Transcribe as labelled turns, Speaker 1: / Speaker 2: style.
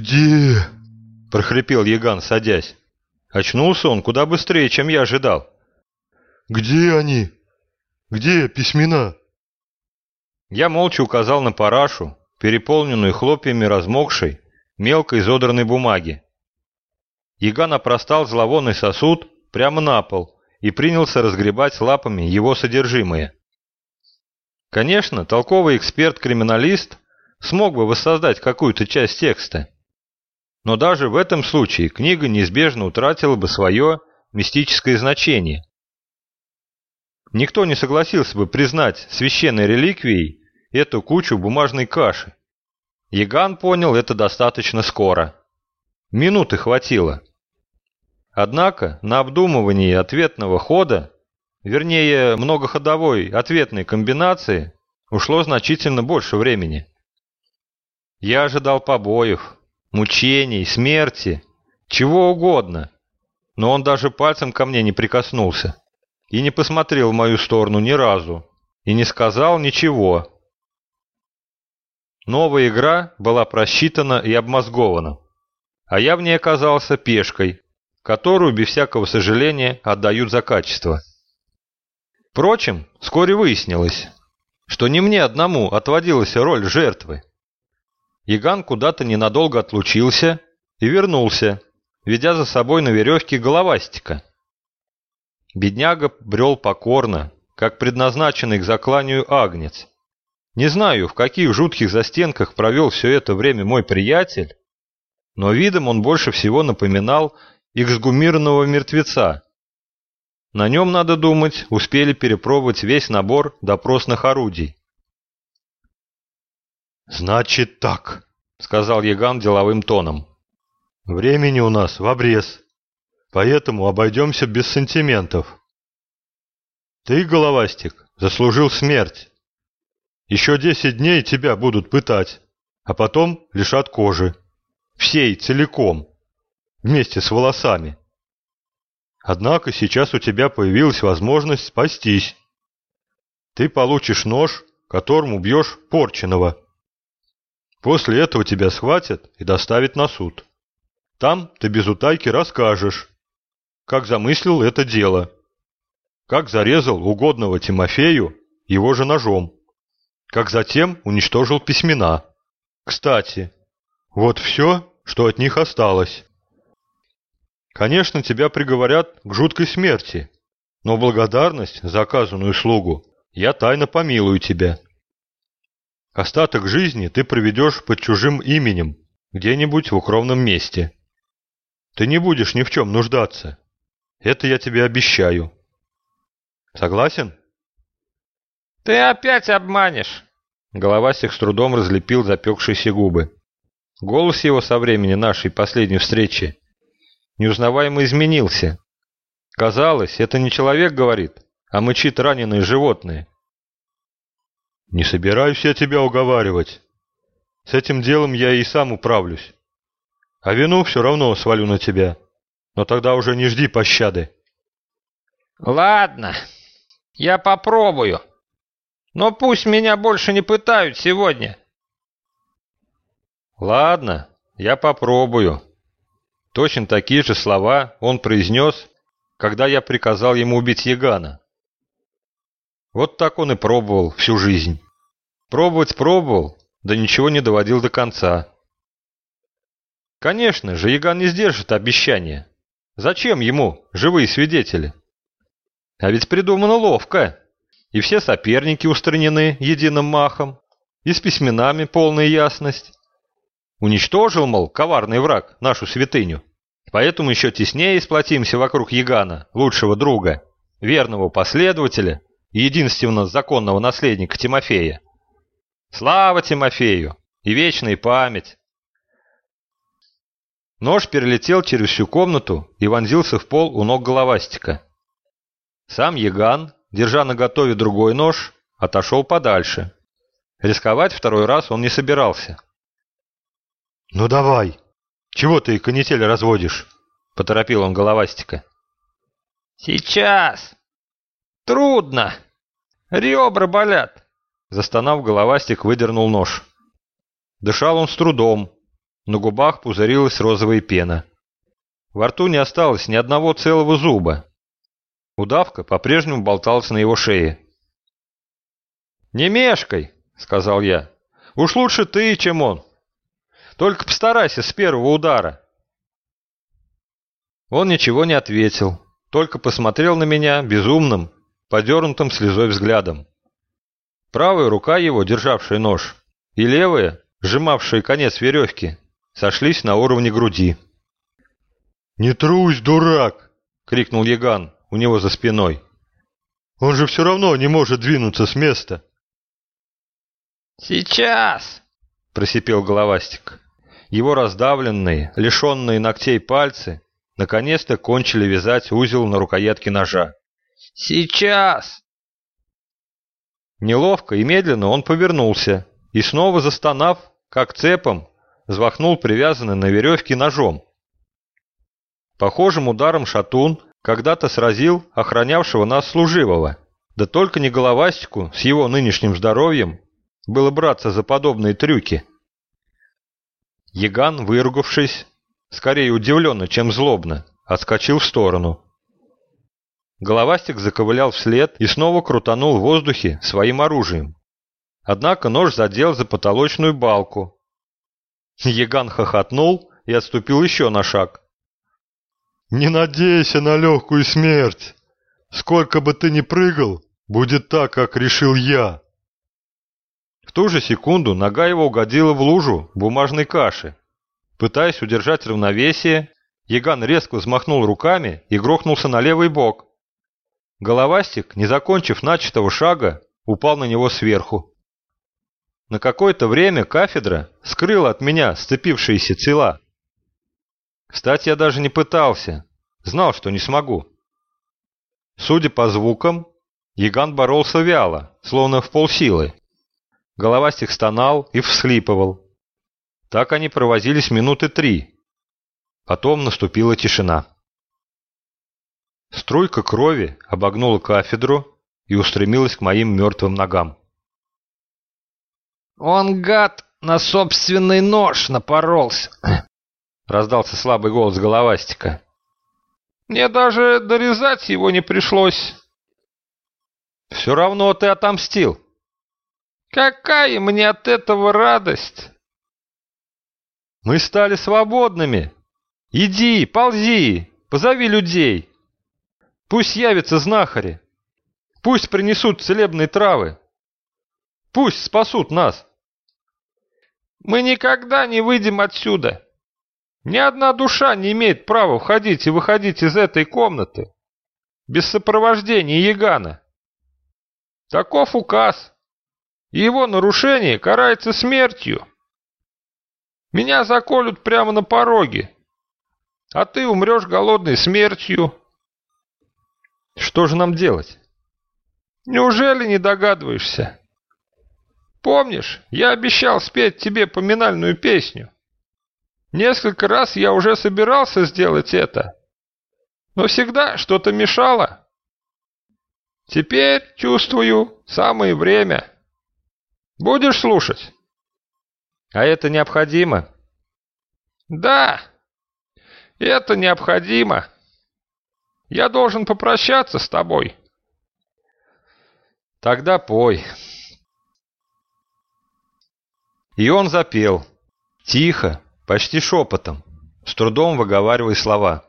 Speaker 1: «Где?» – прохрипел Яган, садясь. Очнулся он куда быстрее, чем я ожидал. «Где они? Где письмена?» Я молча указал на парашу, переполненную хлопьями размокшей, мелко изодранной бумаги. Яган опростал зловонный сосуд прямо на пол и принялся разгребать лапами его содержимое. Конечно, толковый эксперт-криминалист смог бы воссоздать какую-то часть текста. Но даже в этом случае книга неизбежно утратила бы свое мистическое значение. Никто не согласился бы признать священной реликвией эту кучу бумажной каши. Яган понял это достаточно скоро. Минуты хватило. Однако на обдумывание ответного хода, вернее многоходовой ответной комбинации, ушло значительно больше времени. Я ожидал побоев, мучений, смерти, чего угодно, но он даже пальцем ко мне не прикоснулся и не посмотрел в мою сторону ни разу и не сказал ничего. Новая игра была просчитана и обмозгована, а я в ней оказался пешкой, которую без всякого сожаления отдают за качество. Впрочем, вскоре выяснилось, что не мне одному отводилась роль жертвы. Яган куда-то ненадолго отлучился и вернулся, ведя за собой на веревке головастика. Бедняга брел покорно, как предназначенный к закланию агнец. Не знаю, в каких жутких застенках провел все это время мой приятель, но видом он больше всего напоминал эксгумированного мертвеца. На нем, надо думать, успели перепробовать весь набор допросных орудий.
Speaker 2: «Значит так», — сказал
Speaker 1: Яган деловым тоном.
Speaker 2: «Времени у нас в обрез, поэтому обойдемся без сантиментов. Ты, головастик, заслужил смерть. Еще десять дней тебя будут пытать, а потом лишат кожи. Всей, целиком вместе с волосами. Однако сейчас у тебя появилась возможность спастись. Ты получишь нож, которым убьешь Порченого. После этого тебя схватят и доставят на суд. Там ты без утайки расскажешь, как замыслил это дело, как зарезал угодного Тимофею его же ножом, как затем уничтожил письмена. Кстати, вот все, что от них осталось. Конечно, тебя приговорят к жуткой смерти, но благодарность за оказанную услугу я тайно помилую тебя. Остаток жизни ты проведешь под чужим именем, где-нибудь в укромном месте. Ты не будешь ни в чем нуждаться. Это я тебе обещаю. Согласен?
Speaker 3: Ты опять обманешь.
Speaker 1: Головасик с трудом разлепил запекшиеся губы. Голос его со времени нашей последней встречи неузнаваемо изменился. Казалось, это не человек говорит, а мычит раненые животные.
Speaker 2: «Не собираюсь я тебя уговаривать. С этим делом я и сам управлюсь. А вину все равно свалю на тебя. Но тогда уже не жди пощады».
Speaker 3: «Ладно, я попробую. Но пусть меня больше не пытают сегодня».
Speaker 1: «Ладно, я попробую», Точно такие же слова он произнес, когда я приказал ему убить Ягана. Вот так он и пробовал всю жизнь. Пробовать пробовал, да ничего не доводил до конца. Конечно же, Яган не сдержит обещания. Зачем ему живые свидетели? А ведь придумано ловко. И все соперники устранены единым махом, и с письменами полная ясность. Уничтожил, мол, коварный враг нашу святыню. Поэтому еще теснее сплотимся вокруг Ягана, лучшего друга, верного последователя единственного законного наследника Тимофея. Слава Тимофею и вечная память! Нож перелетел через всю комнату и вонзился в пол у ног головастика. Сам Яган, держа на готове другой нож, отошел подальше. Рисковать второй раз он не собирался.
Speaker 2: «Ну давай! Чего ты канитель разводишь?» — поторопил он головастика.
Speaker 3: «Сейчас! Трудно! Ребра болят!»
Speaker 1: Застонав, головастик выдернул нож. Дышал он с трудом, На губах пузырилась розовая пена. Во рту не осталось ни одного целого зуба. Удавка по-прежнему болталась на его шее. «Не мешкай!» — сказал я. «Уж лучше ты, чем он. Только постарайся с первого удара». Он ничего не ответил, только посмотрел на меня безумным, подернутым слезой взглядом. Правая рука его, державшая нож, и левая, сжимавшая конец веревки, сошлись на уровне груди.
Speaker 2: «Не трусь, дурак!» — крикнул
Speaker 1: Яган у него за спиной.
Speaker 2: «Он же все равно не может двинуться с места!»
Speaker 3: «Сейчас!» — просипел головастик.
Speaker 1: Его раздавленные, лишенные ногтей пальцы наконец-то кончили вязать узел на рукоятке ножа.
Speaker 3: «Сейчас!»
Speaker 1: Неловко и медленно он повернулся и снова застонав, как цепом, взмахнул привязанный на веревке ножом. Похожим ударом шатун когда-то сразил охранявшего нас служивого. Да только не головастику с его нынешним здоровьем было браться за подобные трюки. Яган, выругавшись, скорее удивленно, чем злобно, отскочил в сторону. Головастик заковылял вслед и снова крутанул в воздухе своим оружием. Однако нож задел за потолочную балку. Яган хохотнул и отступил еще на шаг.
Speaker 2: «Не надейся на легкую смерть! Сколько бы ты ни прыгал, будет так, как решил я!»
Speaker 1: В ту же секунду нога его угодила в лужу бумажной каши. Пытаясь удержать равновесие, Яган резко взмахнул руками и грохнулся на левый бок. Головастик, не закончив начатого шага, упал на него сверху. На какое-то время кафедра скрыла от меня сцепившиеся тела. Кстати, я даже не пытался, знал, что не смогу. Судя по звукам, Яган боролся вяло, словно в полсилы. Головастик стонал и всхлипывал. Так они провозились минуты три. Потом наступила тишина. Струйка крови обогнула кафедру и устремилась к моим мертвым ногам.
Speaker 3: «Он, гад, на собственный нож напоролся!»
Speaker 1: Раздался слабый голос головастика.
Speaker 3: «Мне даже дорезать его не пришлось!»
Speaker 1: «Все равно ты отомстил!»
Speaker 3: «Какая мне от этого радость!»
Speaker 1: Мы стали свободными. Иди, ползи, позови людей. Пусть явятся знахари. Пусть принесут целебные травы. Пусть спасут нас.
Speaker 3: Мы никогда не выйдем отсюда. Ни одна душа не имеет права входить и выходить из этой комнаты без сопровождения Ягана. Таков указ, и его нарушение карается смертью. Меня заколют прямо на пороге, а ты умрешь голодной смертью.
Speaker 1: Что же нам делать?
Speaker 3: Неужели не догадываешься? Помнишь, я обещал спеть тебе поминальную песню? Несколько раз я уже собирался сделать это, но всегда что-то мешало. Теперь, чувствую, самое время. Будешь слушать?
Speaker 1: А это необходимо?
Speaker 3: Да, это необходимо. Я должен попрощаться с тобой.
Speaker 1: Тогда пой. И он запел, тихо, почти шепотом, с трудом выговаривая слова.